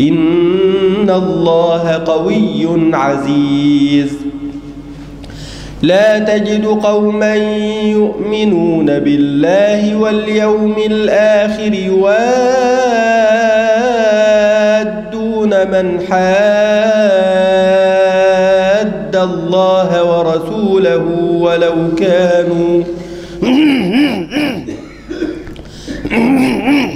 إن الله قوي عزيز. لا تجد قوما يؤمنون بالله واليوم الآخر يوادون من حاد الله ورسوله ولو كانوا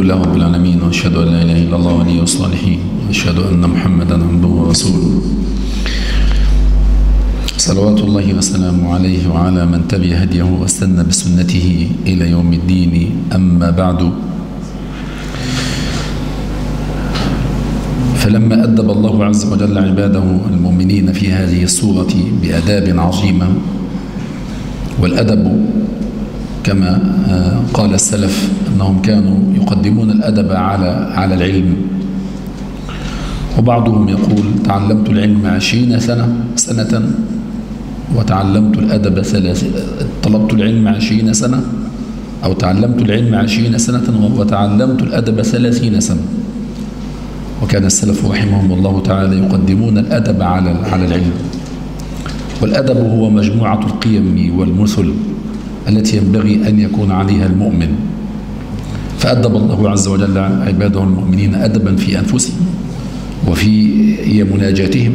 لله رب العالمين وأشهد أن لا إله إلا الله ولي الصالحين. وأشهد أن محمدا عبده ورسوله. صلوات الله وسلامه عليه وعلى من تبع هديه واستنى بسنته إلى يوم الدين. أما بعد فلما أدب الله عز وجل عباده المؤمنين في هذه الصورة بأداب عظيمة والأدب كما قال السلف أنهم كانوا يقدمون الأدب على على العلم. وبعضهم يقول تعلمت العلم عشرين سنة سنة وتعلمت الأدب ثلاث طلبت العلم عشرين سنة أو تعلمت العلم عشرين سنة وتعلمت الأدب ثلاثين سنة. وكان السلف رحمهم الله تعالى يقدمون الأدب على على العلم. والأدب هو مجموعة القيم والمثل. التي ينبغي أن يكون عليها المؤمن. فأدب الله عز وجل عباده المؤمنين أدبا في أنفسهم وفي مناجاتهم.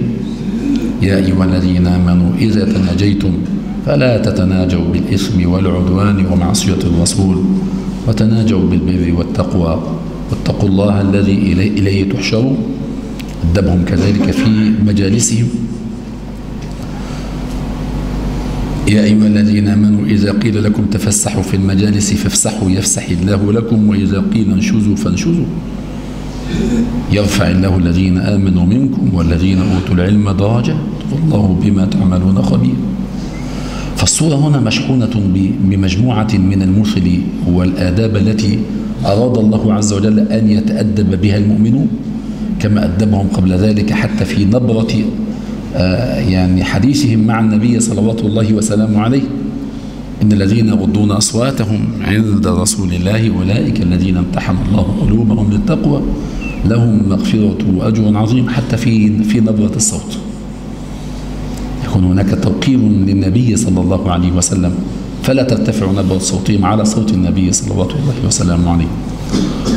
يا أيها الذين آمنوا إذا تناجيتم فلا تتناجوا بالإثم والعدوان ومعصية الرسول وتناجوا بالبر والتقوى. واتقوا الله الذي إليه تحشرون. أدبهم كذلك في مجالسهم. يا أيها الذين آمنوا إذا قيل لكم تفسحوا في المجالس فافسحوا يفسح الله لكم وإذا قيل انشزوا فانشزوا. يرفع الله الذين آمنوا منكم والذين أوتوا العلم درجة. والله بما تعملون خبير. فالصورة هنا مشحونة بمجموعة من المثل والآداب التي أراد الله عز وجل أن يتأدب بها المؤمنون كما أدبهم قبل ذلك حتى في نبرة يعني حديثهم مع النبي صلوات الله وسلامه عليه. إن الذين يغضون أصواتهم عند رسول الله أولئك الذين امتحن الله قلوبهم للتقوى. لهم مغفرة وأجر عظيم حتى في في نبرة الصوت. يكون هناك توقير للنبي صلى الله عليه وسلم. فلا ترتفع نبرة صوتهم على صوت النبي صلوات الله وسلامه عليه.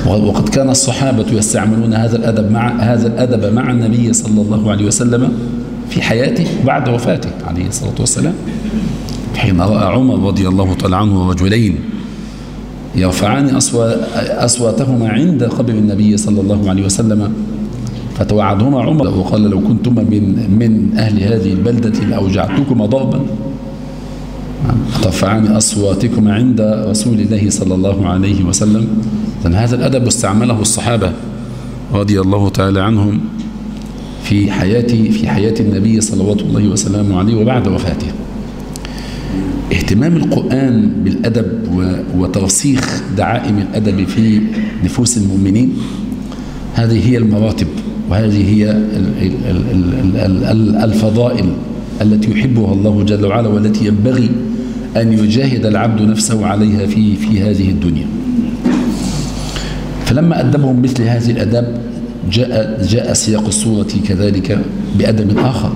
وقد كان الصحابة يستعملون هذا الأدب مع هذا الأدب مع النبي صلى الله عليه وسلم في حياته بعد وفاته عليه الصلاة والسلام حين رأى عمر رضي الله تعالى عنه رجلين يرفعان أصواتهما عند قبر النبي صلى الله عليه وسلم فتوعدهما عمر وقال لو كنتما من من أهل هذه البلدة لأوجعتكما ضربا. ترفعان أصواتكما عند رسول الله صلى الله عليه وسلم. هذا الأدب استعمله الصحابة رضي الله تعالى عنهم في حياة في حياة النبي صلوات الله وسلامه عليه وبعد وفاته. اهتمام القرآن بالأدب وترسيخ دعائم الأدب في نفوس المؤمنين هذه هي المراتب وهذه هي الفضائل التي يحبها الله جل وعلا والتي ينبغي أن يجاهد العبد نفسه عليها في في هذه الدنيا. فلما أدبهم مثل هذه الأداب جاء جاء سياق الصورة كذلك بأدب آخر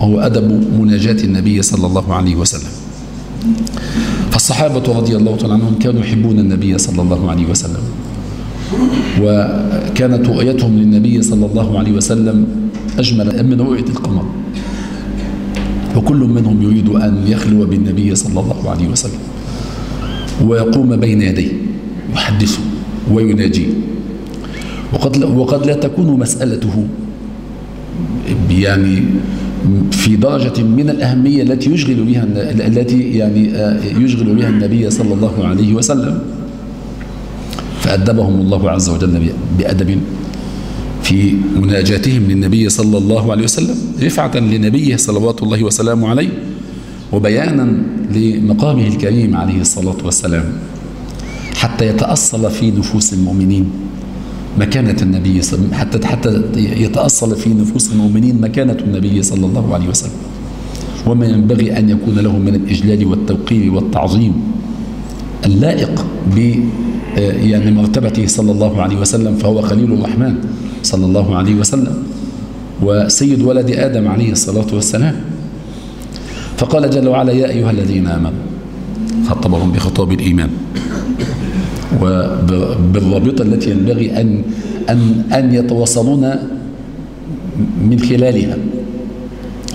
وهو أدب مناجاة النبي صلى الله عليه وسلم. فالصحابة رضي الله تعالى عنهم كانوا يحبون النبي صلى الله عليه وسلم وكانت رؤيتهم للنبي صلى الله عليه وسلم أجمل من رؤية القمر. وكل منهم يريد أن يخلو بالنبي صلى الله عليه وسلم ويقوم بين يديه يحدثه ويناجيه وقد وقد لا تكون مسألته. يعني في درجة من الأهمية التي يشغل بها التي يعني آه، يشغل بها النبي صلى الله عليه وسلم. فأدبهم الله عز وجل بأدب في مناجاتهم للنبي صلى الله عليه وسلم رفعة لنبيه صلوات الله وسلامه عليه وبيانا لمقامه الكريم عليه الصلاة والسلام حتى يتأصل في نفوس المؤمنين. مكانة النبي حتى حتى يتأصل في نفوس المؤمنين مكانة النبي صلى الله عليه وسلم. وما ينبغي أن يكون له من الإجلال والتوقير والتعظيم اللائق ب يعني مرتبته صلى الله عليه وسلم فهو خليل الرحمن صلى الله عليه وسلم وسيد ولد آدم عليه الصلاة والسلام. فقال جل وعلا يا أيها الذين آمنوا خطبهم بخطاب الإيمان. وبالرابطة التي ينبغي أن, أن, أن يتواصلون من خلالها.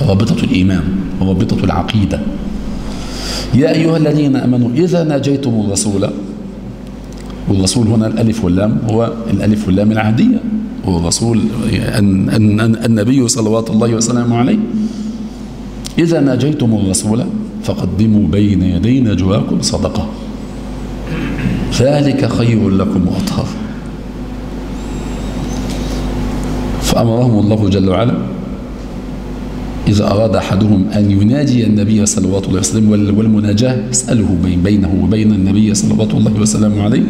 رابطة الإيمان ورابطة العقيدة. يا أيها الذين أمنوا إذا ناجيتم الرسول والرسول هنا الألف واللام هو الألف واللام العهدية والرسول النبي صلوات الله وسلامه عليه. إذا ناجيتم الرسول فقدموا بين يدي نجواكم صدقة. ذلك خير لكم وأطهر. فأمرهم الله جل وعلا إذا أراد أحدهم أن يناجي النبي صلوات الله وسلم والمناجاة اسأله بين بينه وبين النبي صلوات الله وسلم عليه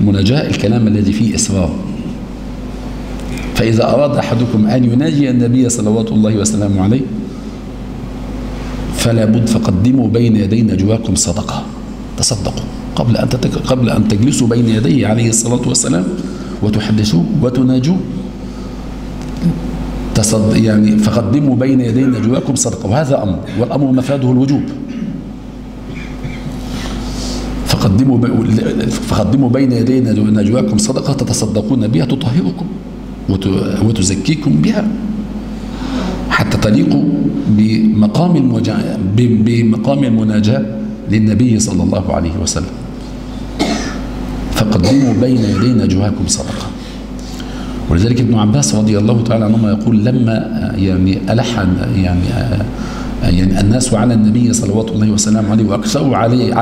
المناجاة الكلام الذي فيه إسرار فإذا أراد أحدكم أن يناجي النبي صلوات الله وسلم عليه فلا بد فقدموا بين يدي نجواكم صدقة. تصدقوا قبل أن قبل أن تجلسوا بين يديه عليه الصلاة والسلام وتحدثوه وتناجوه تصد يعني فقدموا بين يدي نجواكم صدقة. وهذا أمر والأمر مفاده الوجوب. فقدموا فقدموا بين يدي نجواكم صدقة تتصدقون بها تطهركم وتزكيكم بها. حتى تليقوا بمقام بمقام المناجاة. للنبي صلى الله عليه وسلم. فقدموا بين يدي نجواكم صدقة. ولذلك ابن عباس رضي الله تعالى عنهما يقول لما يعني ألح يعني يعني الناس على النبي صلوات الله وسلامه عليه وأكثروا عليه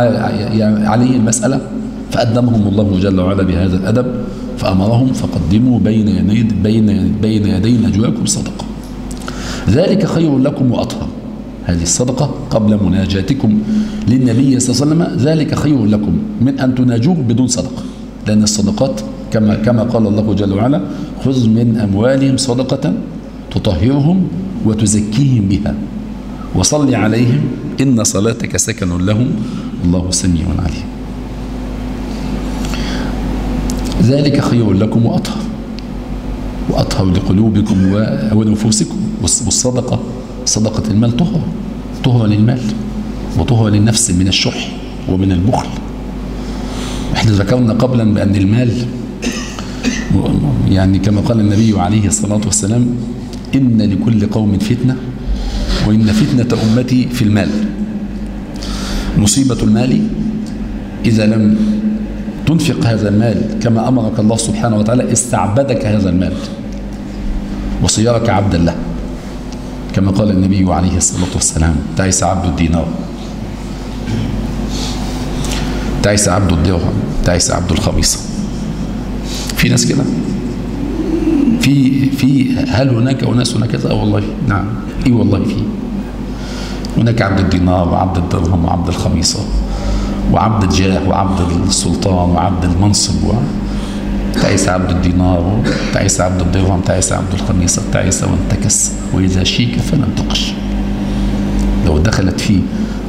يعني عليه المسألة فأدمهم الله جل وعلا بهذا الأدب فأمرهم فقدموا بين يدي بين بين يدي نجواكم صدقة. ذلك خير لكم وأطهر. هذه الصدقة قبل مناجاتكم للنبي صلى الله عليه وسلم. ذلك خير لكم من أن تناجوه بدون صدقة لأن الصدقات كما كما قال الله جل وعلا خذ من أموالهم صدقة تطهرهم وتزكيهم بها وصل عليهم إن صلاتك سكن لهم الله سميع عليم. ذلك خير لكم وأطهر وأطهر لقلوبكم ونفوسكم والصدقة صدقة المال طهر. طهر للمال وطهر للنفس من الشح ومن البخل. إحنا ذكرنا قبلا بأن المال يعني كما قال النبي عليه الصلاة والسلام إن لكل قوم فتنة وإن فتنة أمتي في المال. مصيبة المال إذا لم تنفق هذا المال كما أمرك الله سبحانه وتعالى استعبدك هذا المال. وصيرك عبدا له كما قال النبي عليه الصلاة والسلام تعيس عبد الدينار. تعيس عبد الدرهم تعيس عبد الخميصة في ناس كده؟ في في هل هناك أناس هناك؟ كذا والله. نعم. إي والله في. هناك عبد الدينار وعبد الدرهم وعبد الخميصة وعبد الجاه وعبد السلطان وعبد المنصب و... تعيس عبد الدينار تعيس عبد الدرهم تعيس عبد الخميصة تعيس وانتكس. وإذا شيك فلن تقش. لو دخلت في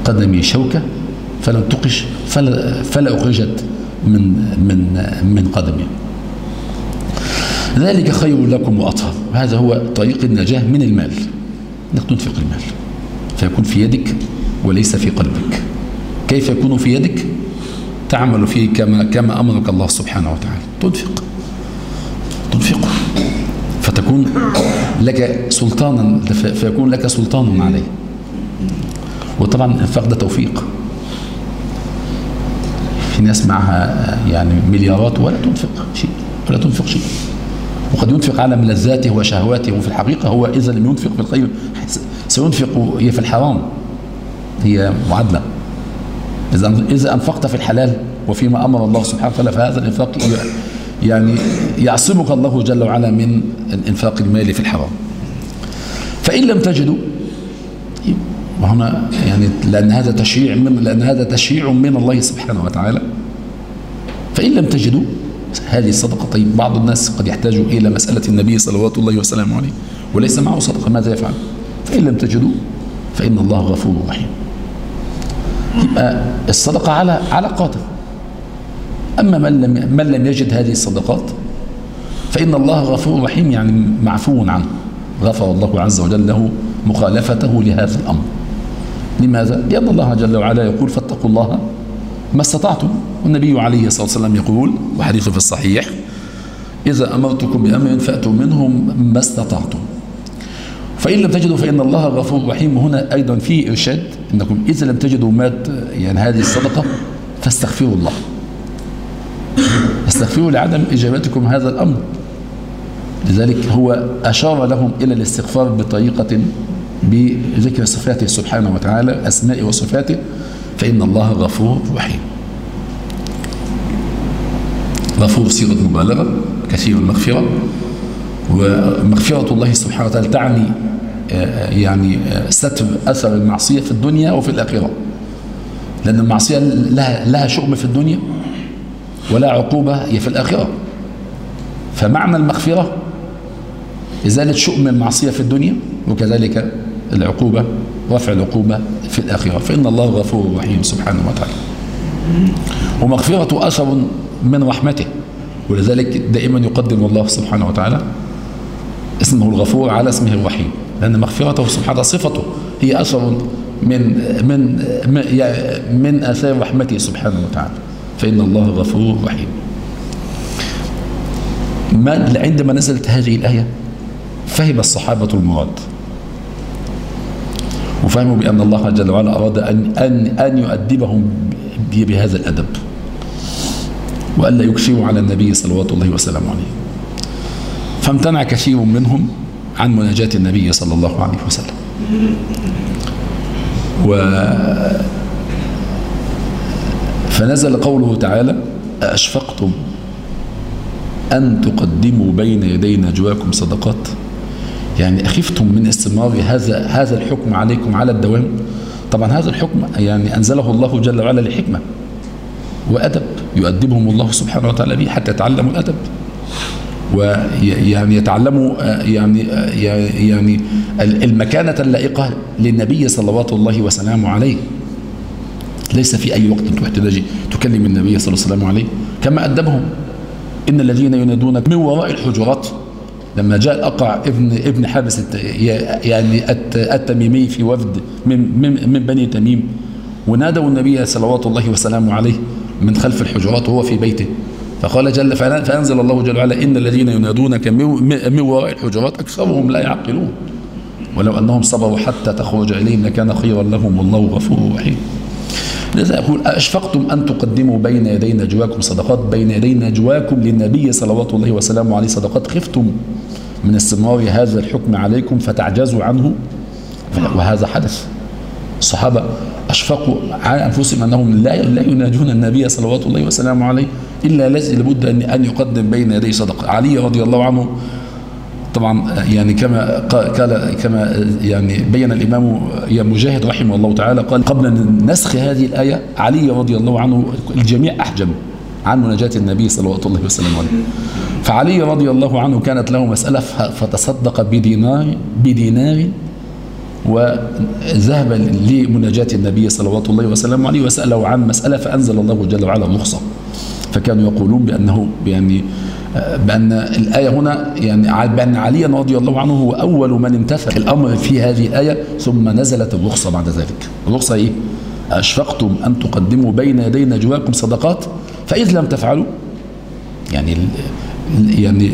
قدمي شوكة فلن تقش فلا, فلا أخرجت من من من قدمي. ذلك خير لكم وأطهر. هذا هو طريق النجاة من المال. انك تنفق المال. فيكون في يدك وليس في قلبك. كيف يكون في يدك؟ تعمل فيه كما كما أمرك الله سبحانه وتعالى. تنفق. تنفقه فتكون لك سلطانا فيكون لك سلطان عليه. وطبعا الانفاق ده توفيق. في ناس معها يعني مليارات ولا تنفق شيء ولا تنفق شيء. وقد ينفق على ملذاته وشهواته وفي الحقيقة هو إذا لم ينفق في الخير سينفق هي في الحرام. هي معادلة. إذا إذا أنفقت في الحلال وفيما أمر الله سبحانه وتعالى فهذا الإنفاق يعني يعصمك الله جل وعلا من الإنفاق المالي في الحرام. فإن لم تجدوا وهنا يعني لأن هذا تشريع من لأن هذا تشريع من الله سبحانه وتعالى. فإن لم تجدوا هذه الصدقة طيب بعض الناس قد يحتاج إلى مسألة النبي صلوات الله وسلامه عليه وليس معه صدقة ماذا يفعل؟ فإن لم تجدوا فإن الله غفور رحيم. الصدقة على على قادر. أما من لم, من لم يجد هذه الصدقات فإن الله غفور رحيم يعني معفو عنه. غفر الله عز وجل له مخالفته لهذا الأمر. لماذا؟ لأن الله جل وعلا يقول فاتقوا الله ما استطعتم. والنبي عليه الصلاة والسلام يقول وحديثه في الصحيح إذا أمرتكم بأمر فأتوا منهم ما استطعتم. فإن لم تجدوا فإن الله غفور رحيم. هنا أيضا فيه إرشاد أنكم إذا لم تجدوا مات يعني هذه الصدقة فاستغفروا الله. استغفروا لعدم إجابتكم هذا الأمر. لذلك هو أشار لهم إلى الاستغفار بطريقة بذكر صفاته سبحانه وتعالى أسماء وصفاته. فإن الله غفور رحيم. غفور صيغة مبالغة كثير المغفرة. ومغفرة الله سبحانه وتعالى تعني يعني ستر أثر المعصية في الدنيا وفي الآخرة. لأن المعصية لها, لها شؤم في الدنيا ولا عقوبة هي في الآخرة. فمعنى المغفرة إزالة شؤم المعصية في الدنيا وكذلك العقوبة رفع العقوبة في الآخرة. فإن الله غفور رحيم سبحانه وتعالى. ومغفرة أثر من رحمته ولذلك دائما يقدم الله سبحانه وتعالى اسمه الغفور على اسمه الرحيم لأن مغفرته سبحانه صفته هي أثر من من من آثار رحمته سبحانه وتعالى. فإن الله غفور رحيم. ما عندما نزلت هذه الآية فهم الصحابة المراد. وفهموا بأن الله جل وعلا أراد أن, أن, أن يؤدبهم بهذا الأدب. وألا يكفروا على النبي صلوات الله وسلامه عليه. فامتنع كثير منهم عن مناجاة النبي صلى الله عليه وسلم. و فنزل قوله تعالى أشفقتم أن تقدموا بين يدي نجواكم صدقات. يعني أخفتم من استمرار هذا هذا الحكم عليكم على الدوام. طبعا هذا الحكم يعني أنزله الله جل وعلا لحكمة وأدب يؤدبهم الله سبحانه وتعالى به حتى يتعلموا الأدب. ويعني يتعلموا يعني يعني المكانة اللائقة للنبي صلوات الله وسلامه عليه. ليس في أي وقت تحتاج تكلم النبي صلى الله عليه وسلم عليه. كما أدبهم. إن الذين ينادونك من وراء الحجرات لما جاء الأقع ابن ابن حابس يعني التميمي في وفد من, من, من بني تميم ونادوا النبي صلوات الله وسلامه عليه من خلف الحجرات وهو في بيته. فقال جل فأنزل الله جل وعلا إن الذين ينادونك من وراء الحجرات أكثرهم لا يعقلون. ولو أنهم صبروا حتى تخرج إليهم لكان خيرا لهم والله غفور رحيم. لذا يقول أشفقتم أن تقدموا بين يدي نجواكم صدقات؟ بين يدي نجواكم للنبي صلوات الله وسلامه عليه صدقات خفتم. من استمرار هذا الحكم عليكم فتعجزوا عنه. وهذا حدث. الصحابة أشفقوا على أنفسهم أنهم لا لا يناجون النبي صلوات الله وسلامه عليه إلا الذي لابد أن أن يقدم بين يديه صدقة. علي رضي الله عنه طبعا يعني كما قال كما يعني بين الإمام يا مجاهد رحمه الله تعالى قال قبل نسخ هذه الآية علي رضي الله عنه الجميع أحجم عن مناجاة النبي صلوات الله وسلم عليه. فعلي رضي الله عنه كانت له مسألة فتصدق بدينار بدينار وذهب لمناجاة النبي صلوات الله وسلم عليه وسأله عن مسألة فأنزل الله جل وعلا رخصة فكانوا يقولون بأنه يعني بأن الآية هنا يعني بأن عليا رضي الله عنه هو أول من امتثل الأمر في هذه الآية ثم نزلت الرخصة بعد ذلك الرخصة إيه؟ أشفقتم أن تقدموا بين يدي نجواكم صدقات فإذ لم تفعلوا يعني يعني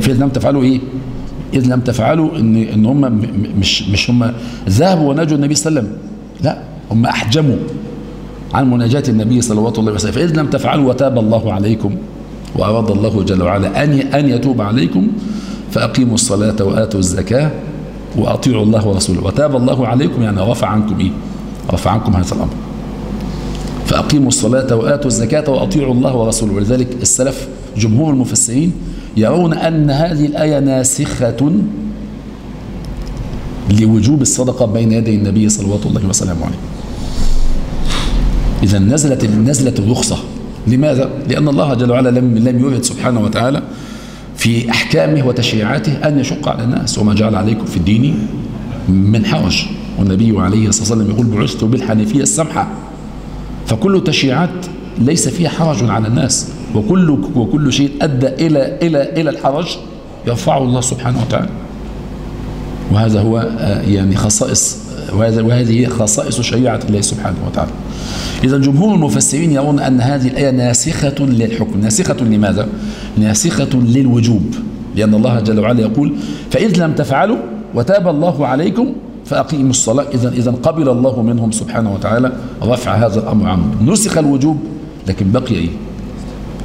فإذ لم تفعلوا إيه؟ إذ لم تفعلوا إن إن هم مش مش هم ذهبوا ونجوا النبي صلى الله عليه وسلم. لا هم أحجموا عن مناجاة النبي صلوات الله وسلم. فإذ لم تفعلوا وتاب الله عليكم وأراد الله جل وعلا أن أن يتوب عليكم فأقيموا الصلاة وآتوا الزكاة وأطيعوا الله ورسوله. وتاب الله عليكم يعني رفع عنكم إيه؟ رفع عنكم هذا الأمر. فأقيموا الصلاة وآتوا الزكاة وأطيعوا الله ورسوله. ولذلك السلف جمهور المفسرين يرون أن هذه الآية ناسخة لوجوب الصدقة بين يدي النبي صلوات الله وسلامه عليه. إذا نزلت نزلت الرخصة. لماذا؟ لأن الله جل وعلا لم لم يرد سبحانه وتعالى في أحكامه وتشريعاته أن يشق على الناس. وما جعل عليكم في الدين من حرج. والنبي عليه الصلاة والسلام يقول بعثت بالحنيفية السمحة. فكل تشريعات ليس فيها حرج على الناس. وكل وكل شيء أدى إلى إلى إلى الحرج يرفعه الله سبحانه وتعالى. وهذا هو يعني خصائص وهذا وهذه هي خصائص شريعة الله سبحانه وتعالى. إذا جمهور المفسرين يرون أن هذه الآية ناسخة للحكم. ناسخة لماذا؟ ناسخة للوجوب لأن الله جل وعلا يقول فإذ لم تفعلوا وتاب الله عليكم فأقيموا الصلاة. إذا إذا قبل الله منهم سبحانه وتعالى رفع هذا الأمر عنهم نسخ الوجوب لكن بقي إيه؟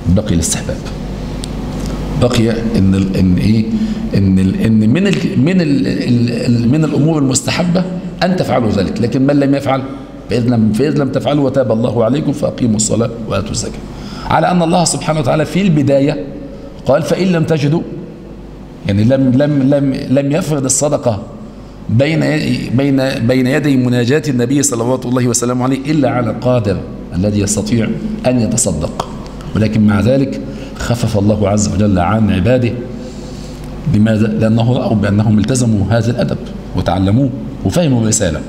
بقي الاستحباب. بقي إن ال إن إيه؟ إن ال إن من ال من ال من الأمور المستحبة أن تفعلوا ذلك. لكن من لم يفعل فإذا لم فإذا لم تفعلوا وتاب الله عليكم فأقيموا الصلاة وآتوا الزكاة. على أن الله سبحانه وتعالى في البداية قال فإن لم تجدوا يعني لم لم لم لم يفرض الصدقة بين بين بين يدي مناجاة النبي صلوات الله وسلامه عليه إلا على القادر الذي يستطيع أن يتصدق. ولكن مع ذلك خفف الله عز وجل عن عباده لماذا؟ لأنه رأوا بأنهم التزموا هذا الأدب وتعلموه وفهموا الرسالة.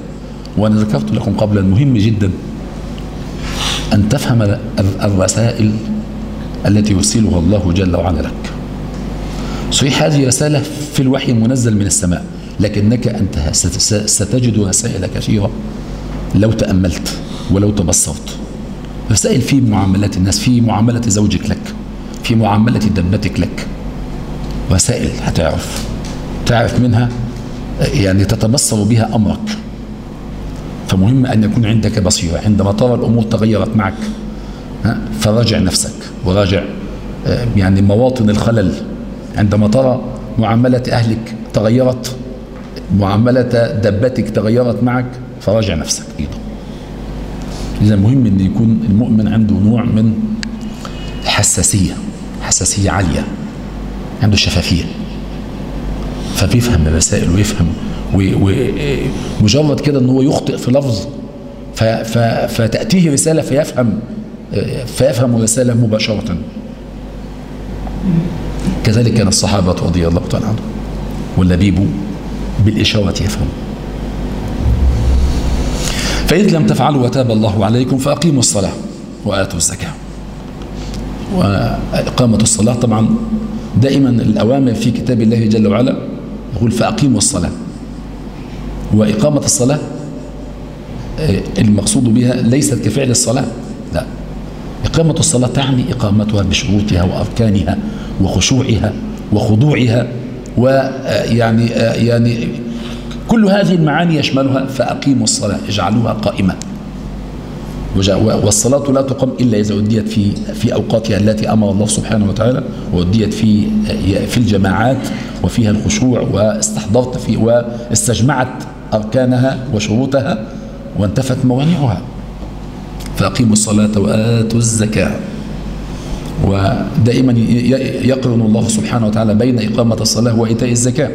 وأنا ذكرت لكم قبلا مهم جدا أن تفهم الرسائل التي يرسلها الله جل وعلا لك. صحيح هذه رسالة في الوحي المنزل من السماء لكنك أنت ستجد رسائل كثيرة لو تأملت ولو تبصرت. رسائل في معاملات الناس في معاملة زوجك لك في معاملة دبتك لك. وسائل هتعرف. تعرف منها؟ يعني تتبصر بها أمرك. فمهم أن يكون عندك بصيرة. عندما ترى الأمور تغيرت معك فراجع نفسك. وراجع آه، يعني مواطن الخلل. عندما ترى معاملة أهلك تغيرت معاملة دبتك تغيرت معك فراجع نفسك. أيضا إذا مهم أن يكون المؤمن عنده نوع من الحساسية حساسية عالية عنده شفافية. فبيفهم الرسائل ويفهم ومجرد كده إن هو يخطئ في لفظ فتأتيه رسالة فيفهم فيفهم الرسالة مباشرة. كذلك كان الصحابة رضي الله تعالى عنهم واللبيب بالإشارة يفهم. فإذ لم تفعلوا وتاب الله عليكم فأقيموا الصلاة وآتوا الزكاة. وإقامة الصلاة طبعا دائما الأوامر في كتاب الله جل وعلا يقول فأقيموا الصلاة. وإقامة الصلاة آه، المقصود بها ليست كفعل الصلاة لا. إقامة الصلاة تعني إقامتها بشروطها وأركانها وخشوعها وخضوعها ويعني آه، يعني كل هذه المعاني يشملها فأقيموا الصلاة اجعلوها قائمة. والصلاة لا تقام إلا إذا أديت في في أوقاتها التي أمر الله سبحانه وتعالى وأديت في في الجماعات وفيها الخشوع واستحضرت في واستجمعت أركانها وشروطها وانتفت موانعها. فأقيموا الصلاة وآتوا الزكاة. ودائما يقرن الله سبحانه وتعالى بين إقامة الصلاة وإيتاء الزكاة.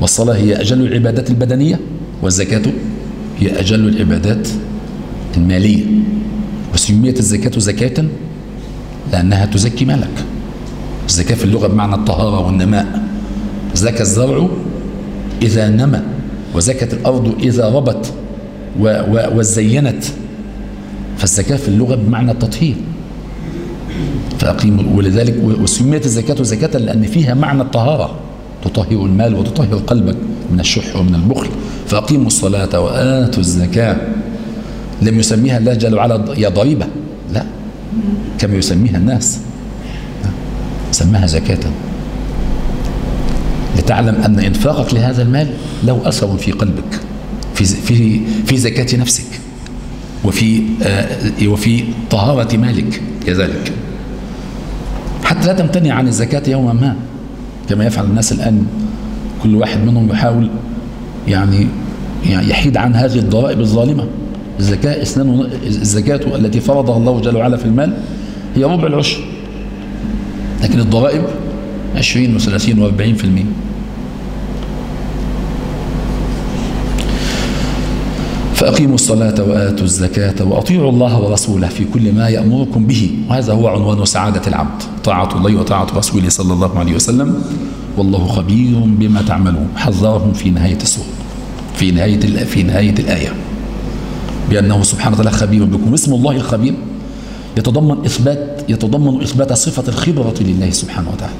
والصلاة هي أجل العبادات البدنية والزكاة هي أجل العبادات المالية. وسميت الزكاة زكاة لأنها تزكي مالك. الزكاة في اللغة بمعنى الطهارة والنماء. زكى الزرع إذا نمى وزكت الأرض إذا ربت وزينت. فالزكاة في اللغة بمعنى التطهير. فأقيم ولذلك وسميت الزكاة زكاة لأن فيها معنى الطهارة. تطهر المال وتطهر قلبك من الشح ومن البخل. فأقيموا الصلاة وآتوا الزكاة. لم يسميها الله جل وعلا يا ضريبة. لا. كما يسميها الناس. سماها زكاة. لتعلم أن إنفاقك لهذا المال له أثر في قلبك في في في زكاة نفسك وفي آه وفي طهارة مالك. كذلك. حتى لا تمتنع عن الزكاة يوما ما. كما يفعل الناس الآن كل واحد منهم يحاول يعني يحيد عن هذه الضرائب الظالمة. الزكاة الزكاة التي فرضها الله جل وعلا في المال هي ربع العشر. لكن الضرائب 20 و30 و40% فأقيموا الصلاة وآتوا الزكاة وأطيعوا الله ورسوله في كل ما يأمركم به. وهذا هو عنوان سعادة العبد طاعة الله وطاعة رسوله صلى الله عليه وسلم. والله خبير بما تعملون. حذرهم في نهاية السورة في نهاية في نهاية الآية. بأنه سبحانه وتعالى خبير بكم. اسم الله الخبير يتضمن إثبات يتضمن إثبات صفة الخبرة لله سبحانه وتعالى.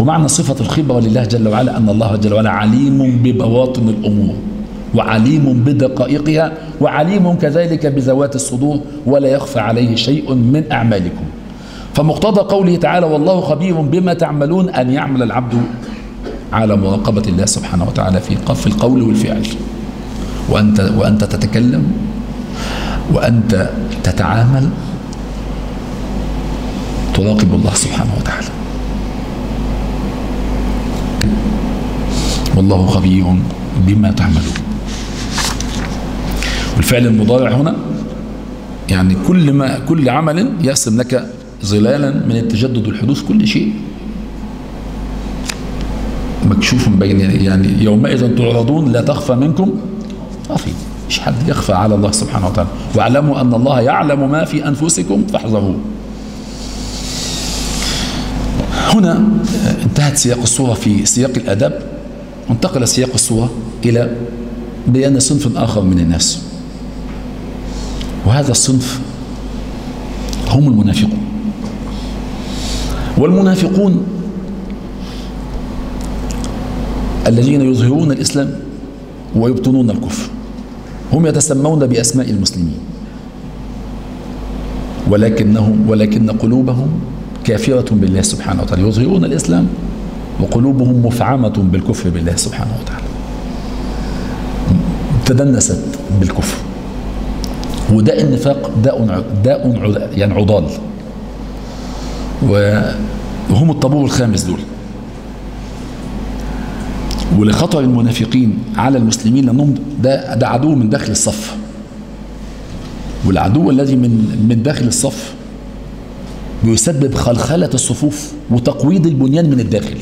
ومعنى صفة الخبرة لله جل وعلا أن الله جل وعلا عليم ببواطن الأمور. وعليم بدقائقها وعليم كذلك بذوات الصدور ولا يخفى عليه شيء من أعمالكم. فمقتضى قوله تعالى والله خبير بما تعملون أن يعمل العبد على مراقبة الله سبحانه وتعالى في قف القول والفعل. وأنت, وأنت تتكلم وأنت تتعامل تراقب الله سبحانه وتعالى. والله خبير بما تعملون. والفعل المضارع هنا يعني كل ما كل عمل يرسم لك ظلالا من التجدد والحدوث كل شيء مكشوف بين يعني يومئذ تعرضون لا تخفى منكم خافي مش حد يخفى على الله سبحانه وتعالى. واعلموا أن الله يعلم ما في أنفسكم فاحذروه هنا انتهت سياق الصورة في سياق الأدب. وانتقل سياق الصورة إلى بيان صنف آخر من الناس. وهذا الصنف هم المنافقون. والمنافقون الذين يظهرون الإسلام ويبطنون الكفر. هم يتسمون بأسماء المسلمين. ولكنهم ولكن قلوبهم كافرة بالله سبحانه وتعالى. يظهرون الإسلام وقلوبهم مفعمة بالكفر بالله سبحانه وتعالى. تدنست بالكفر. وداء النفاق داء داء يعني عضال. وهم الطابور الخامس دول. ولخطر المنافقين على المسلمين لأنهم ده ده عدو من داخل الصف. والعدو الذي من من داخل الصف بيسبب خلخلة الصفوف وتقويض البنيان من الداخل.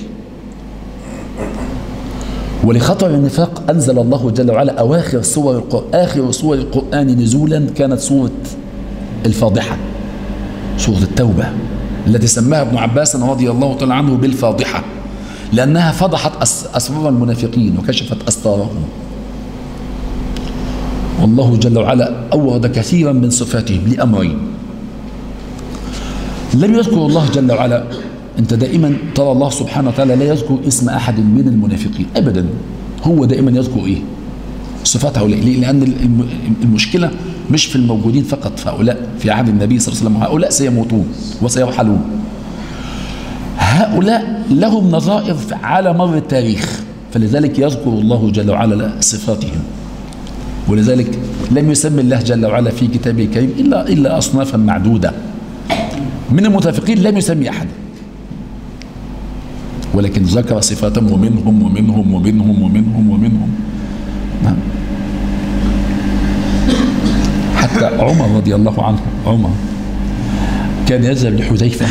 ولخطر النفاق أنزل الله جل وعلا أواخر سور آخر سور القرآن نزولا كانت سورة الفاضحة سورة التوبة التي سماها ابن عباس رضي الله تعالى عنه بالفاضحة لأنها فضحت أسرار المنافقين وكشفت أستارهم والله جل وعلا أورد كثيرا من صفاتهم لأمرين. لم يذكر الله جل وعلا أنت دائما ترى الله سبحانه وتعالى لا يذكر اسم أحد من المنافقين أبدا. هو دائما يذكر إيه؟ صفات هؤلاء ليه؟ لأن المشكلة مش في الموجودين فقط فهؤلاء في عهد النبي صلى الله عليه وسلم هؤلاء سيموتون وسيرحلون هؤلاء لهم نظائر على مر التاريخ فلذلك يذكر الله جل وعلا صفاتهم. ولذلك لم يسمي الله جل وعلا في كتابه الكريم إلا, إلا أصنافا معدودة. من المتفقين لم يسمي أحد. ولكن ذكر صفاتهم ومنهم ومنهم ومنهم ومنهم ومنهم. نعم. حتى عمر رضي الله عنه عمر كان يذهب لحذيفة.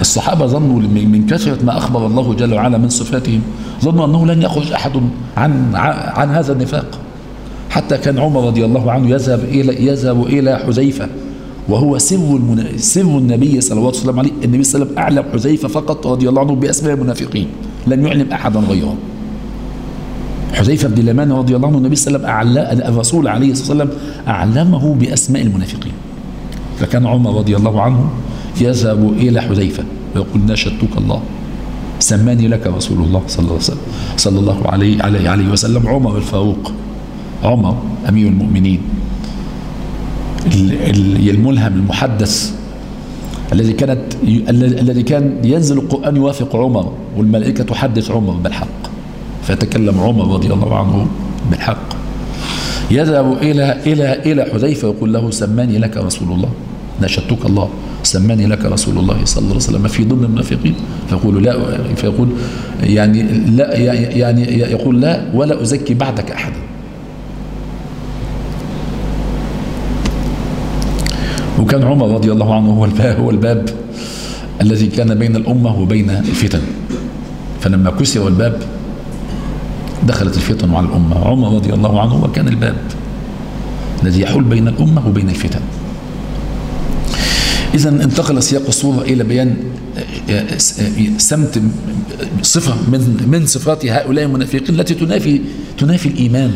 الصحابة ظنوا من كثرة ما أخبر الله جل وعلا من صفاتهم ظنوا أنه لن يخرج أحد عن عن هذا النفاق. حتى كان عمر رضي الله عنه يذهب إلى يذهب إلى حذيفة. وهو سر المنا... سر النبي صلى الله عليه وسلم عليه. النبي صلى الله عليه وسلم أعلم حذيفة فقط رضي الله عنه بأسماء المنافقين. لم يعلم أحدا غيره حذيفة بن اليمان رضي الله عنه النبي صلى الله عليه وسلم أعلم الرسول عليه الصلاة والسلام أعلمه بأسماء المنافقين. فكان عمر رضي الله عنه يذهب إلى حذيفة ويقول ناشدتك الله. سماني لك رسول الله صلى الله عليه وسلم صلى الله عليه عليه, عليه وسلم. عمر الفاروق. عمر أمير المؤمنين. الملهم المحدث الذي كانت الذي كان ينزل القرآن يوافق عمر والملائكة تحدث عمر بالحق فيتكلم عمر رضي الله عنه بالحق. يذهب إلى إلى إلى حذيفة يقول له سماني لك رسول الله نشدتك الله سماني لك رسول الله صلى الله عليه وسلم في ضمن المنافقين. فيقول لا فيقول يعني لا يعني يقول لا ولا أزكي بعدك أحدا. وكان عمر رضي الله عنه هو الباب, هو الباب الذي كان بين الأمة وبين الفتن. فلما كسر الباب دخلت الفتن على الأمة. عمر رضي الله عنه هو كان الباب الذي يحول بين الأمة وبين الفتن. إذا انتقل سياق الصورة إلى بيان سمت صفة من من صفات هؤلاء المنافقين التي تنافي تنافي الإيمان.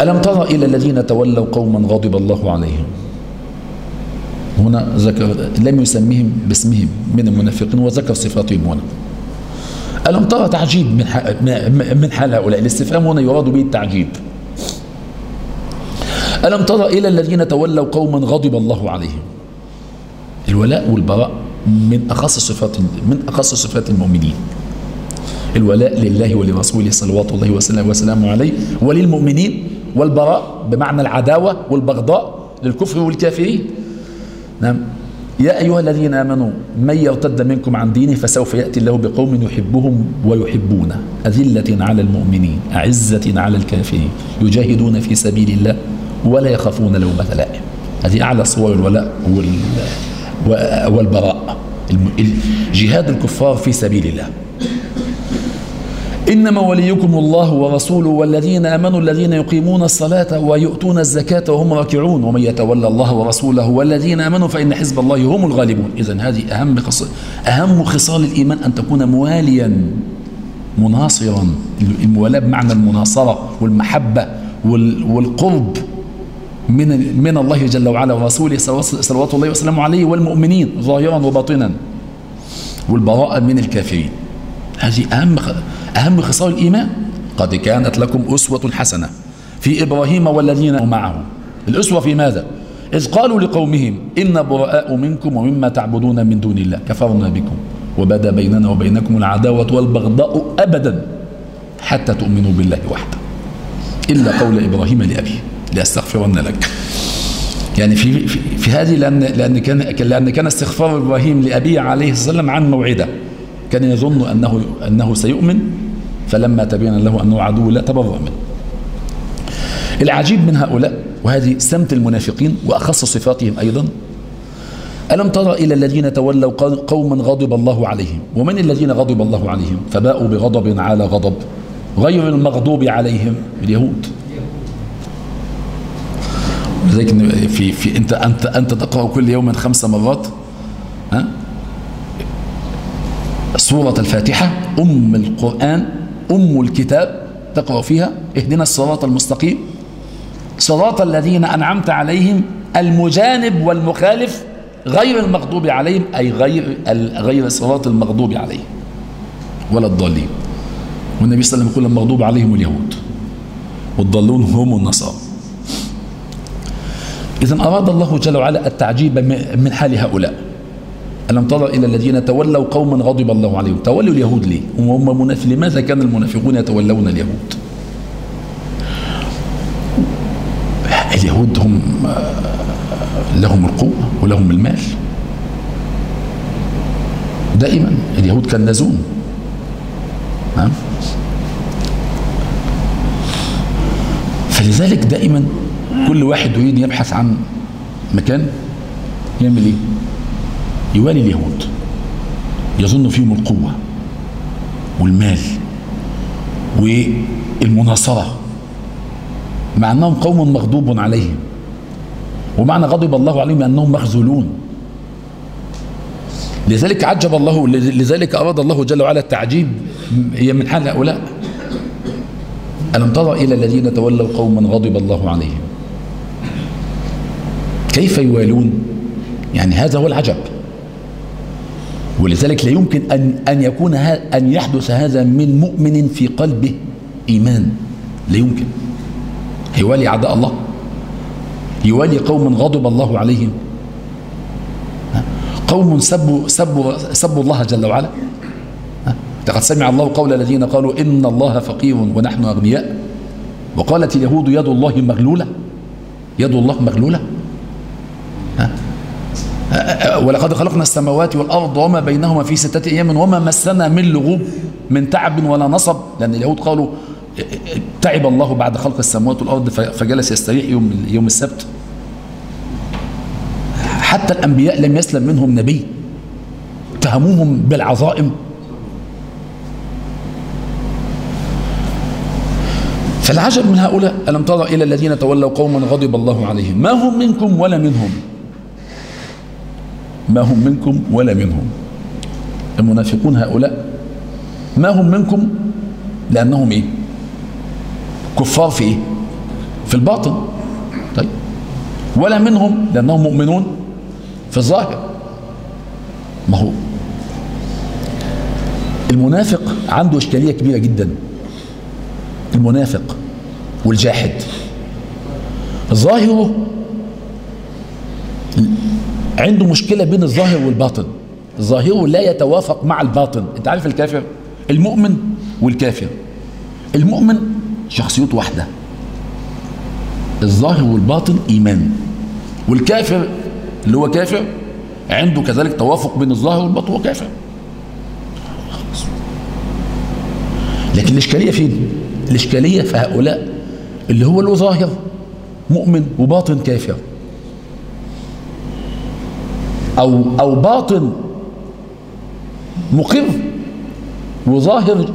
ألم تر إلى الذين تولوا قوما غضب الله عليهم؟ هنا ذكر لم يسميهم باسمهم من المنافقين وذكر صفاتهم هنا. ألم ترى تعجيب من من حال هؤلاء؟ الاستفهام هنا يراد به التعجيب. ألم ترى إلى الذين تولوا قوما غضب الله عليهم؟ الولاء والبراء من أخص صفات من أخص صفات المؤمنين. الولاء لله ولرسوله صلوات الله وسلامه وسلامه عليه وللمؤمنين والبراء بمعنى العداوة والبغضاء للكفر والكافرين. نعم. يا أيها الذين آمنوا من يرتد منكم عن دينه فسوف يأتي الله بقوم يحبهم ويحبونه. أذلة على المؤمنين أعزة على الكافرين. يجاهدون في سبيل الله ولا يخافون لومة لائم هذه أعلى صور الولاء والبراء. جهاد الكفار في سبيل الله. إنما وليكم الله ورسوله والذين آمنوا الذين يقيمون الصلاة ويؤتون الزكاة وهم راكعون. ومن يتولى الله ورسوله والذين آمنوا فإن حزب الله هم الغالبون. إذا هذه أهم خصال أهم خصال الإيمان أن تكون مواليا مناصرا. الموالاة بمعنى المناصرة والمحبة والقرب من من الله جل وعلا ورسوله صلوات الله وسلامه عليه والمؤمنين ظاهرا وباطنا والبراءة من الكافرين. هذه أهم أهم خصال الإيمان قد كانت لكم أسوة حسنة في إبراهيم والذين معه. الأسوة في ماذا؟ إذ قالوا لقومهم إن براء منكم ومما تعبدون من دون الله كفرنا بكم وبدا بيننا وبينكم العداوة والبغضاء أبدا حتى تؤمنوا بالله وحده. إلا قول إبراهيم لأبيه لأستغفرن لك. يعني في في, في هذه لأن لأن كان لأن كان استغفار إبراهيم لأبيه عليه السلام عن موعده. كان يظن أنه أنه سيؤمن فلما تبين له أنه عدو لا تبرأ منه. العجيب من هؤلاء وهذه سمت المنافقين وأخص صفاتهم أيضا ألم ترى إلى الذين تولوا قوما غضب الله عليهم؟ ومن الذين غضب الله عليهم؟ فباءوا بغضب على غضب غير المغضوب عليهم اليهود. لذلك في في انت انت أنت تقرأ كل يوم خمس مرات ها؟ سورة الفاتحة أم القرآن أم الكتاب تقرأ فيها اهدنا الصراط المستقيم. صراط الذين أنعمت عليهم المجانب والمخالف غير المغضوب عليهم أي غير غير صراط المغضوب عليهم ولا الضالين. والنبي صلى الله عليه وسلم يقول المغضوب عليهم اليهود والضالون هم النصارى. إذا أراد الله جل وعلا التعجيب من حال هؤلاء. ألم ترى إلى الذين تولوا قوما غضب الله عليهم؟ تولوا اليهود ليه؟ وهم منافق لماذا كان المنافقون يتولون اليهود؟ اليهود هم لهم القوة ولهم المال. دائما اليهود كالنزون نعم. فلذلك دائما كل واحد يريد يبحث عن مكان يعمل إيه؟ يوالي اليهود. يظن فيهم القوة والمال والمناصرة مع أنهم قوم مغضوب عليهم. ومعنى غضب الله عليهم أنهم مخذولون. لذلك عجب الله لذلك أراد الله جل وعلا التعجيب. من حال هؤلاء. ألم ترى إلى الذين تولوا قوما غضب الله عليهم؟ كيف يوالون؟ يعني هذا هو العجب. ولذلك لا يمكن أن, أن يكون أن يحدث هذا من مؤمن في قلبه إيمان. لا يمكن. يوالي أعداء الله. يوالي قوم غضب الله عليهم. قوم سبوا, سبوا, سبوا الله جل وعلا. لقد سمع الله قول الذين قالوا إن الله فقير ونحن أغنياء. وقالت اليهود يد الله مغلولة. يد الله مغلولة. ولقد خلقنا السماوات والأرض وما بينهما في ستة أيام وما مسنا من لغوب من تعب ولا نصب. لأن اليهود قالوا تعب الله بعد خلق السماوات والأرض فجلس يستريح يوم يوم السبت. حتى الأنبياء لم يسلم منهم نبي. اتهموهم بالعظائم. فالعجب من هؤلاء ألم ترى إلى الذين تولوا قوما غضب الله عليهم؟ ما هم منكم ولا منهم؟ ما هم منكم ولا منهم. المنافقون هؤلاء ما هم منكم لأنهم إيه؟ كفار في إيه؟ في الباطن. طيب. ولا منهم لأنهم مؤمنون في الظاهر. ما هو؟ المنافق عنده إشكالية كبيرة جدا. المنافق والجاحد. ظاهره عنده مشكلة بين الظاهر والباطن. ظاهره لا يتوافق مع الباطن. انت عارف الكافر؟ المؤمن والكافر. المؤمن شخصيته واحدة. الظاهر والباطن إيمان. والكافر اللي هو كافر عنده كذلك توافق بين الظاهر والباطن وكافر لكن الإشكالية فين؟ الإشكالية في هؤلاء اللي هو له ظاهر مؤمن وباطن كافر. أو, أو باطن مقر وظاهر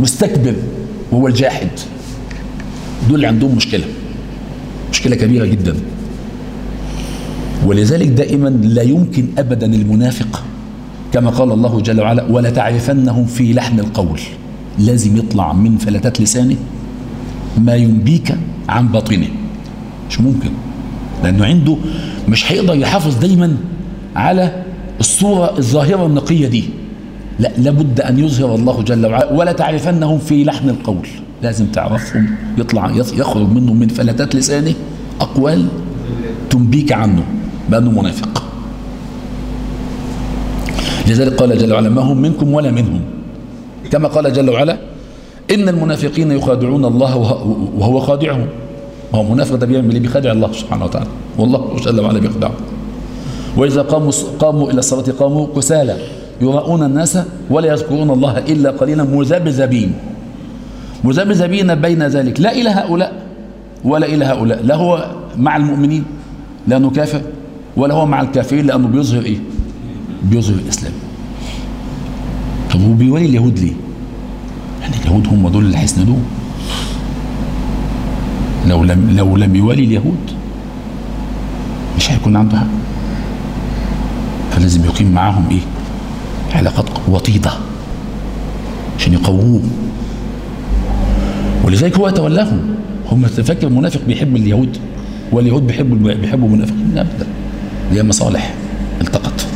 مستكبر وهو الجاحد. دول اللي عندهم مشكلة مشكلة كبيرة جدا. ولذلك دائما لا يمكن أبدا المنافق كما قال الله جل وعلا ولا تعرفنهم في لحن القول. لازم يطلع من فلتات لسانه ما ينبيك عن باطنه. مش ممكن. لأنه عنده مش هيقدر يحافظ دايما على الصورة الظاهرة النقية دي. لا لابد أن يظهر الله جل وعلا ولا تعرفنهم في لحن القول. لازم تعرفهم يطلع يخرج منه من فلتات لسانه أقوال تنبيك عنه بأنه منافق. لذلك قال جل وعلا ما هم منكم ولا منهم. كما قال جل وعلا إن المنافقين يخادعون الله وهو خادعهم. هو منافق ده بيعمل إيه؟ بيخادع الله سبحانه وتعالى. والله جل وعلا بيخدعه. وإذا قاموا قاموا إلى الصلاة قاموا كسالى يراؤون الناس ولا يذكرون الله إلا قليلا مذبذبين. مذبذبين بين ذلك. لا إلى هؤلاء ولا إلى هؤلاء. لا هو مع المؤمنين لأنه كافر ولا هو مع الكافرين لأنه بيظهر إيه؟ بيظهر الإسلام. طب هو بيولي اليهود ليه؟ يعني اليهود هم دول اللي هيسندوه. لو لم لو لم يوالي اليهود مش هيكون عنده حق فلازم يقيم معاهم إيه؟ علاقات وطيدة عشان يقووه ولذلك هو يتولاهم هم تفكر المنافق بيحب اليهود واليهود بيحبوا بيحبوا المنافقين. ابدا هي مصالح التقت.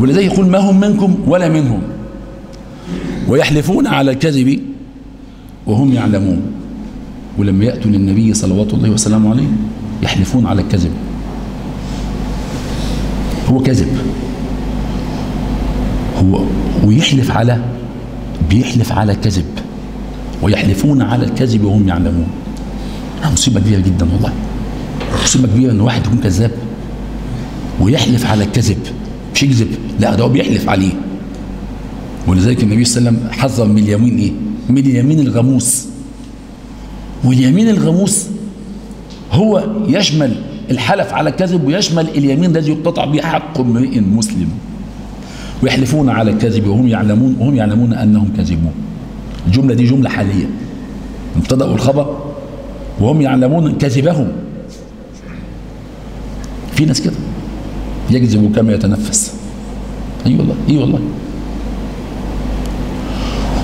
ولذلك يقول ما هم منكم ولا منهم. ويحلفون على الكذب وهم يعلمون. ولما يأتوا للنبي صلوات الله وسلامه عليه يحلفون على الكذب. هو كذب. هو ويحلف على بيحلف على كذب. ويحلفون على الكذب وهم يعلمون. مصيبة كبيرة جدا والله. مصيبة كبيرة إن واحد يكون كذاب ويحلف على الكذب. مش يكذب لا ده هو بيحلف عليه. ولذلك النبي صلى الله عليه وسلم حذر من اليمين إيه؟ من اليمين الغموس. واليمين الغموس هو يشمل الحلف على الكذب ويشمل اليمين الذي يقتطع به حق امرئ مسلم. ويحلفون على الكذب وهم يعلمون وهم يعلمون أنهم كاذبون الجملة دي جملة حالية. المبتدا والخبر وهم يعلمون كذبهم. في ناس كده يكذب كما يتنفس. أي والله أي والله.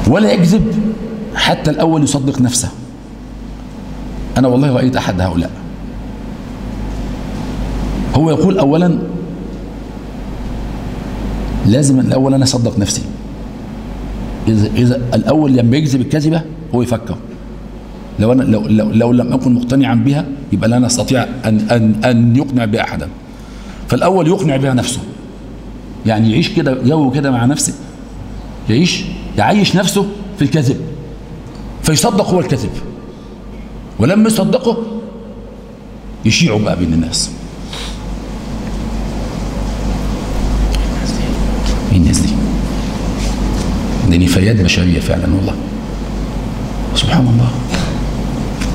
ولا يكذب حتى الأول يصدق نفسه. أنا والله رأيت أحد هؤلاء. هو يقول اولا لازم الأول أنا أصدق نفسي. إذا إذا الأول لما يكذب الكذبة هو يفكر. لو أنا لو لو, لو لم أكن مقتنعا بها يبقى لا استطيع أن أن أن يقنع بها احدا. فالأول يقنع بها نفسه. يعني يعيش كده جو كده مع نفسه. يعيش يعيش نفسه في الكذب. فيصدق هو الكذب. ولما يصدقه يشيعه بقى بين الناس. مين الناس دي. دي نفايات بشرية فعلا والله. سبحان الله.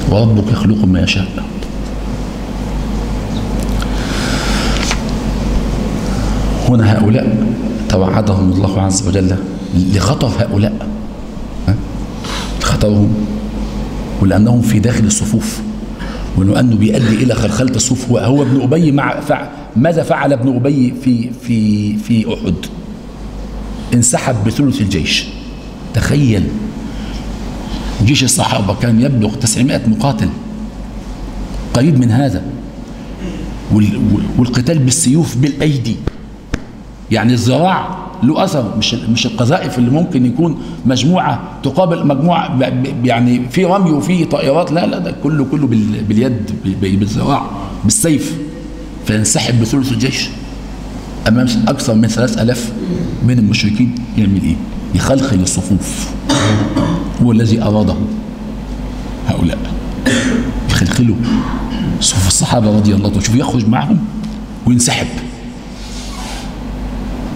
وربك يخلق ما يشاء. هنا هؤلاء توعدهم الله عز وجل لخطر هؤلاء. خطرهم ولأنهم في داخل الصفوف. وأنه بيؤدي إلى خلخلة الصفوف. هو, ابن أبي مع فع ماذا فعل ابن أبي في في في أحد؟ انسحب بثلث الجيش. تخيل. جيش الصحابة كان يبلغ 900 مقاتل. قريب من هذا. والقتال بالسيوف بالأيدي. يعني الزراع له أثر مش مش القذائف اللي ممكن يكون مجموعة تقابل مجموعة يعني في رمي وفي طائرات لا لا ده كله كله باليد بالزراع بالسيف فينسحب بثلث الجيش. أمام أكثر من ثلاث ألاف من المشركين يعمل إيه؟ يخلخل الصفوف هو الذي أراده هؤلاء. يخلخلوا صفوف الصحابة رضي الله عنهم. شوف يخرج معهم وينسحب.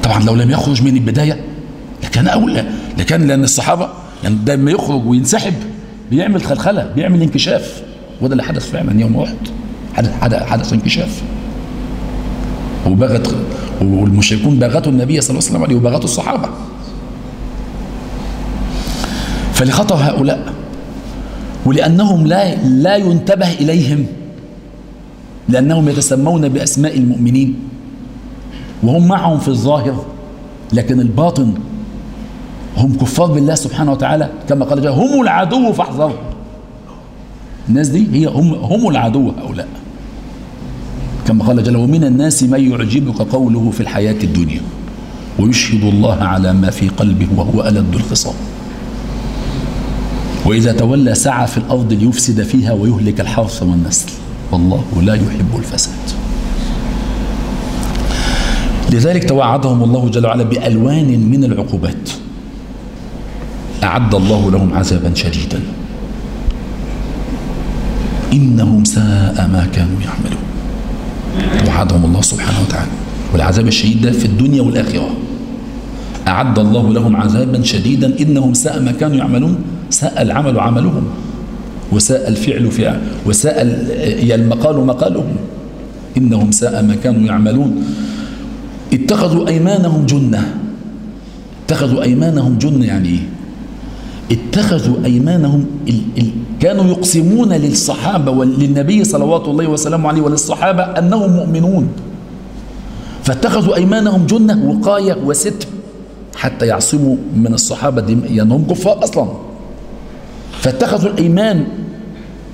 طبعا لو لم يخرج من البداية لكان أولى لكان لأن الصحابة يعني لما يخرج وينسحب بيعمل خلخلة بيعمل انكشاف. وده اللي حدث فعلا يوم أحد حدث, حدث انكشاف. وبغت والمشركون باغتوا النبي صلى الله عليه وسلم عليه وباغتوا الصحابة. فلخطر هؤلاء ولأنهم لا لا ينتبه إليهم لأنهم يتسمون بأسماء المؤمنين. وهم معهم في الظاهر لكن الباطن هم كفار بالله سبحانه وتعالى كما قال جل هم العدو فاحذروا الناس دي هي هم هم العدو هؤلاء. كما قال جل ومن الناس من يعجبك قوله في الحياة الدنيا ويشهد الله على ما في قلبه وهو ألد الخصام. وإذا تولى سعى في الأرض ليفسد فيها ويهلك الحرث والنسل. والله لا يحب الفساد. لذلك توعدهم الله جل وعلا بألوان من العقوبات. أعد الله لهم عذابا شديدا. إنهم ساء ما كانوا يعملون. توعدهم الله سبحانه وتعالى. والعذاب الشديد ده في الدنيا والآخرة. أعد الله لهم عذابا شديدا. إنهم ساء ما كانوا يعملون. ساء العمل عملهم. وساء الفعل فعل. وساء المقال مقالهم. إنهم ساء ما كانوا يعملون. اتخذوا أيمانهم جنة. اتخذوا أيمانهم جنة يعني إيه؟ اتخذوا أيمانهم ال ال كانوا يقسمون للصحابة وللنبي صلوات الله وسلامه عليه وللصحابة أنهم مؤمنون. فاتخذوا أيمانهم جنة وقاية وستر حتى يعصموا من الصحابة لأنهم يعني كفار أصلا. فاتخذوا الإيمان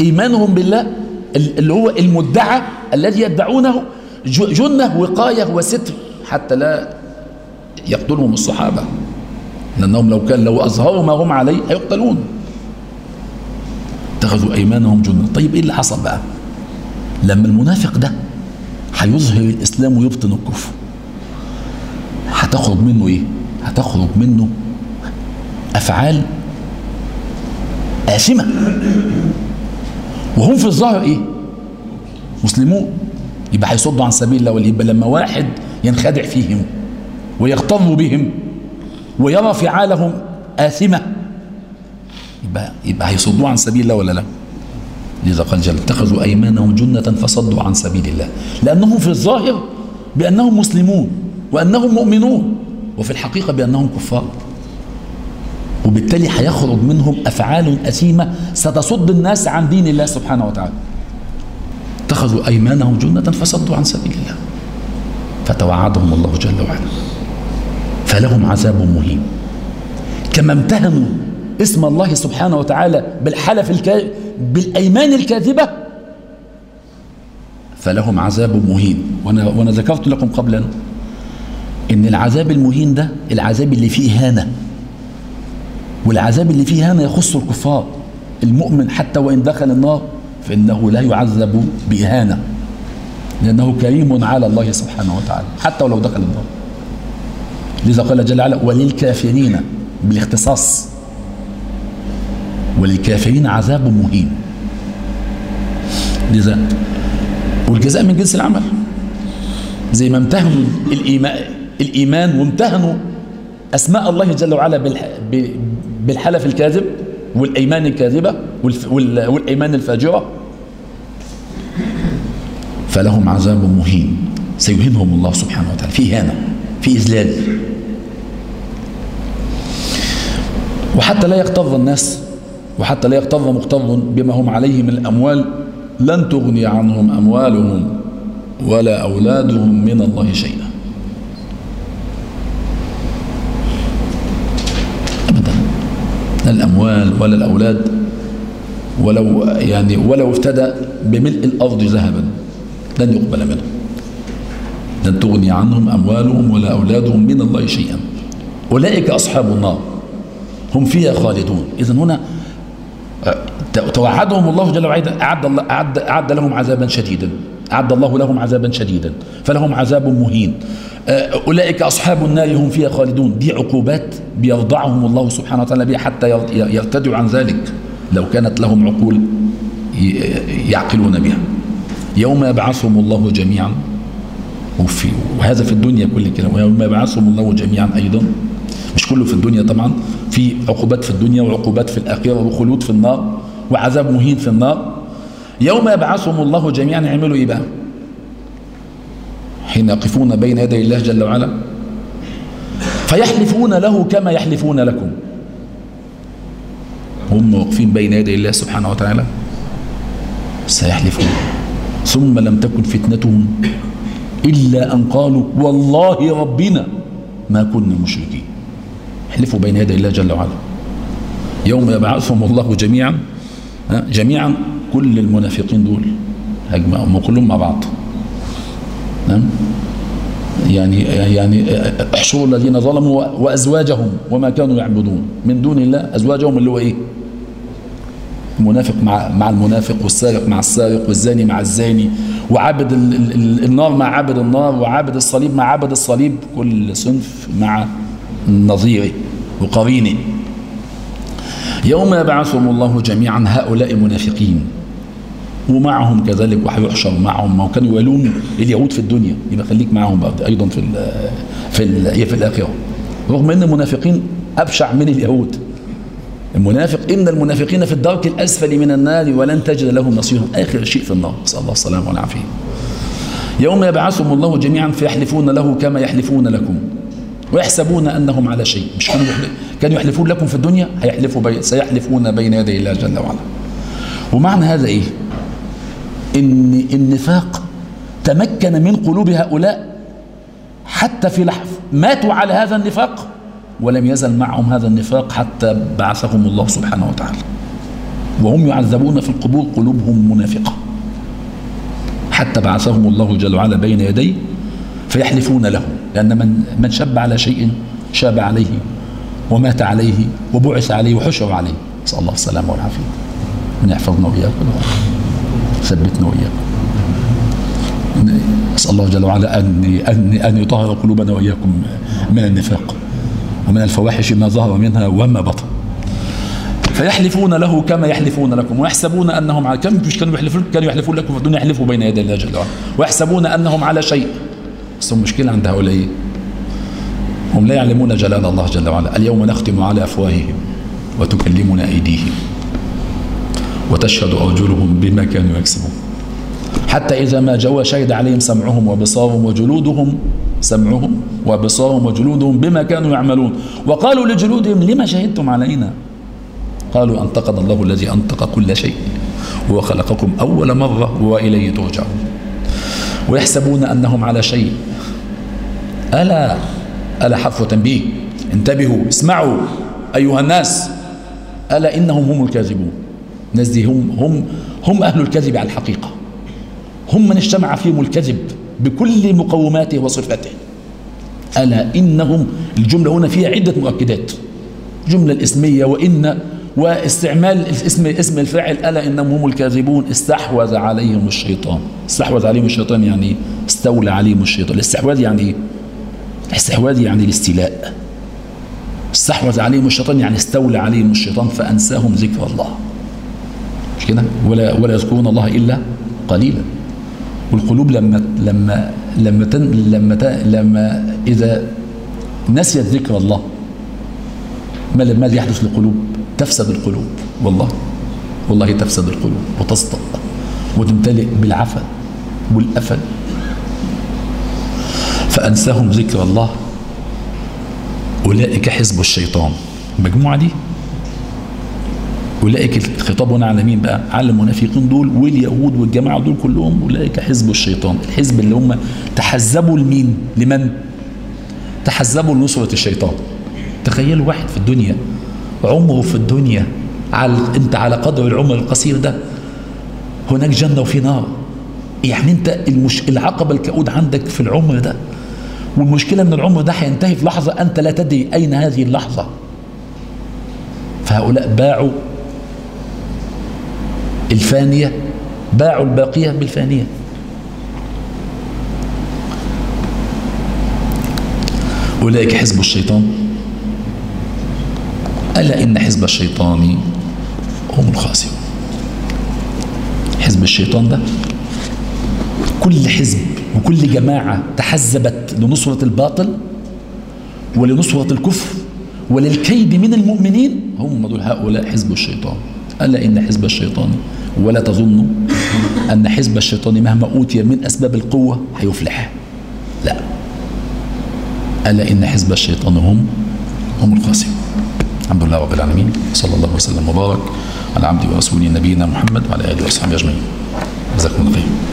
إيمانهم بالله اللي هو المدعى الذي يدعونه جنة وقاية وستر. حتى لا يقتلهم الصحابة لأنهم لو كان لو أظهروا ما هم عليه هيقتلون. اتخذوا أيمانهم جنة. طيب إيه اللي حصل بقى؟ لما المنافق ده هيظهر الإسلام ويبطن الكفر هتخرج منه إيه؟ هتخرج منه أفعال آثمة. وهم في الظاهر إيه؟ مسلمون. يبقى هيصدوا عن سبيل الله يبقى لما واحد ينخدع فيهم ويغتر بهم ويرى فعالهم آثمة. يبقى, يبقى هيصدوا عن سبيل الله ولا لا؟ لذا قال جل اتخذوا أيمانهم جنة فصدوا عن سبيل الله. لأنهم في الظاهر بأنهم مسلمون وأنهم مؤمنون وفي الحقيقة بأنهم كفار. وبالتالي هيخرج منهم أفعال أثيمة ستصد الناس عن دين الله سبحانه وتعالى. اتخذوا أيمانهم جنة فصدوا عن سبيل الله. فتوعدهم الله جل وعلا. فلهم عذاب مهين. كما امتهنوا اسم الله سبحانه وتعالى بالحلف الكا... بالأيمان الكاذبة فلهم عذاب مهين. وأنا, وأنا ذكرت لكم قبلا إن العذاب المهين ده العذاب اللي فيه هانة. والعذاب اللي فيه هانة يخص الكفار المؤمن حتى وإن دخل النار فإنه لا يعذب بإهانة. لأنه كريم على الله سبحانه وتعالى حتى ولو دخل النار. لذا قال جل وعلا وللكافرين بالاختصاص. وللكافرين عذاب مهين. لذا والجزاء من جنس العمل. زي ما امتهنوا الإيمان, وامتهنوا أسماء الله جل وعلا بالحلف الكاذب والأيمان الكاذبة والأيمان الفاجرة. فلهم عذاب مهين. سيهينهم الله سبحانه وتعالى. في هانة في إذلال. وحتى لا يغتظ الناس وحتى لا يغتظ مغتظ بما هم عليه من الأموال لن تغني عنهم أموالهم ولا أولادهم من الله شيئا. أبدا. لا الأموال ولا الأولاد ولو يعني ولو افتدى بملء الأرض ذهبا. لن يقبل منه. لن تغني عنهم أموالهم ولا أولادهم من الله شيئا. أولئك أصحاب النار. هم فيها خالدون. إذن هنا توعدهم الله جل وعلا أعد, الله أعد, أعد لهم عذابا شديدا. أعد الله لهم عذابا شديدا. فلهم عذاب مهين. أولئك أصحاب النار هم فيها خالدون. دي عقوبات بيرضعهم الله سبحانه وتعالى بها حتى يرتدعوا عن ذلك. لو كانت لهم عقول يعقلون بها. يوم يبعثهم الله جميعا. وفي وهذا في الدنيا كل كده ويوم يبعثهم الله جميعا أيضا. مش كله في الدنيا طبعا. في عقوبات في الدنيا وعقوبات في الآخرة وخلود في النار وعذاب مهين في النار. يوم يبعثهم الله جميعا يعملوا إيه بقى؟ حين يقفون بين يدي الله جل وعلا. فيحلفون له كما يحلفون لكم. هم واقفين بين يدي الله سبحانه وتعالى. سيحلفون. ثم لم تكن فتنتهم إلا أن قالوا والله ربنا ما كنا مشركين. احلفوا بين يدي الله جل وعلا. يوم يبعثهم الله جميعا جميعا كل المنافقين دول هم كلهم مع بعض. نعم يعني يعني احشروا الذين ظلموا وأزواجهم وما كانوا يعبدون. من دون الله أزواجهم اللي هو إيه؟ المنافق مع مع المنافق والسارق مع السارق والزاني مع الزاني وعابد ال ال ال النار مع عابد النار وعابد الصليب مع عابد الصليب كل صنف مع نظيره وقرينه يوم يبعثهم الله جميعا هؤلاء منافقين ومعهم كذلك وهيحشر معهم ما كانوا يوالون اليهود في الدنيا يبقى خليك معهم أيضا في ال في ال في الآخرة. رغم إن المنافقين أبشع من اليهود. المنافق إن المنافقين في الدرك الأسفل من النار ولن تجد لهم نصيرا. آخر شيء في النار. نسأل الله السلامة والعافية. يوم يبعثهم الله جميعا فيحلفون له كما يحلفون لكم. ويحسبون أنهم على شيء. مش كانوا كانوا يحلفون لكم في الدنيا هيحلفوا بي سيحلفون بين يدي الله جل وعلا. ومعنى هذا إيه؟ ان النفاق تمكن من قلوب هؤلاء حتى في لحظه ماتوا على هذا النفاق؟ ولم يزل معهم هذا النفاق حتى بعثهم الله سبحانه وتعالى. وهم يعذبون في القبور قلوبهم منافقة. حتى بعثهم الله جل وعلا بين يديه فيحلفون له لأن من من شب على شيء شاب عليه ومات عليه وبعث عليه وحشر عليه. نسأل الله السلامة والعافية. من يحفظنا وإياكم. ثبتنا وإياكم. نسأل الله جل وعلا أن أن أن يطهر قلوبنا وإياكم من النفاق. ومن الفواحش ما ظهر منها وما بطن. فيحلفون له كما يحلفون لكم ويحسبون أنهم على كم مش كانوا يحلفون كانوا يحلفون لكم في يحلفوا بين يدي الله جل وعلا. ويحسبون أنهم على شيء. بس المشكلة عند هؤلاء؟ هم لا يعلمون جلال الله جل وعلا. اليوم نختم على أفواههم وتكلمنا أيديهم وتشهد أرجلهم بما كانوا يكسبون. حتى إذا ما جاءوا شهد عليهم سمعهم وبصارهم وجلودهم سمعهم وبصارهم وجلودهم بما كانوا يعملون. وقالوا لجلودهم لما شهدتم علينا؟ قالوا أنطقنا الله الذي أنطق كل شيء هو خلقكم أول مرة وإليه ترجعون. ويحسبون أنهم على شيء. ألا ألا حرف تنبيه انتبهوا اسمعوا أيها الناس. ألا إنهم هم الكاذبون. الناس هم هم هم أهل الكذب على الحقيقة. هم من اجتمع فيهم الكذب. بكل مقوماته وصفاته ألا إنهم الجملة هنا فيها عدة مؤكدات. جملة الإسمية وإن واستعمال اسم اسم الفاعل ألا إنهم هم الكاذبون استحوذ عليهم الشيطان. استحوذ عليهم الشيطان يعني استولى عليهم الشيطان. الاستحواذ يعني؟ الاستحواذ يعني الاستيلاء. استحوذ عليهم الشيطان يعني استولى عليهم الشيطان فأنساهم ذكر الله. مش كده؟ ولا ولا يذكرون الله إلا قليلا. والقلوب لما لما لما تن لما تن لما إذا نسيت ذكر الله ما ماذا يحدث للقلوب؟ تفسد القلوب والله والله تفسد القلوب وتصدق وتمتلئ بالعفن والأفل. فأنساهم ذكر الله أولئك حزب الشيطان. المجموعة دي؟ أولئك الخطاب هنا على مين بقى؟ على المنافقين دول واليهود والجماعة دول كلهم. أولئك حزب الشيطان. الحزب اللي هم تحزبوا لمين؟ لمن؟ تحزبوا لنصرة الشيطان. تخيلوا واحد في الدنيا عمره في الدنيا على أنت على قدر العمر القصير ده هناك جنة وفي نار. يعني أنت المش... العقبة الكؤود عندك في العمر ده. والمشكلة إن العمر ده هينتهي في لحظة أنت لا تدري أين هذه اللحظة. فهؤلاء باعوا الفانية باعوا الباقية بالفانية. أولئك حزب الشيطان. ألا إن حزب الشيطان هم الخاسرون. حزب الشيطان ده كل حزب وكل جماعة تحزبت لنصرة الباطل ولنصرة الكفر وللكيد من المؤمنين هم دول هؤلاء حزب الشيطان. ألا إن حزب الشيطان ولا تظنوا أن حزب الشيطان مهما أوتي من أسباب القوة هيفلح. لا. ألا إن حزب الشيطان هم هم الخاسرون. الحمد لله رب العالمين. صلى الله وسلم وبارك على عبده ورسوله نبينا محمد وعلى آله وصحبه أجمعين. جزاكم الله خير.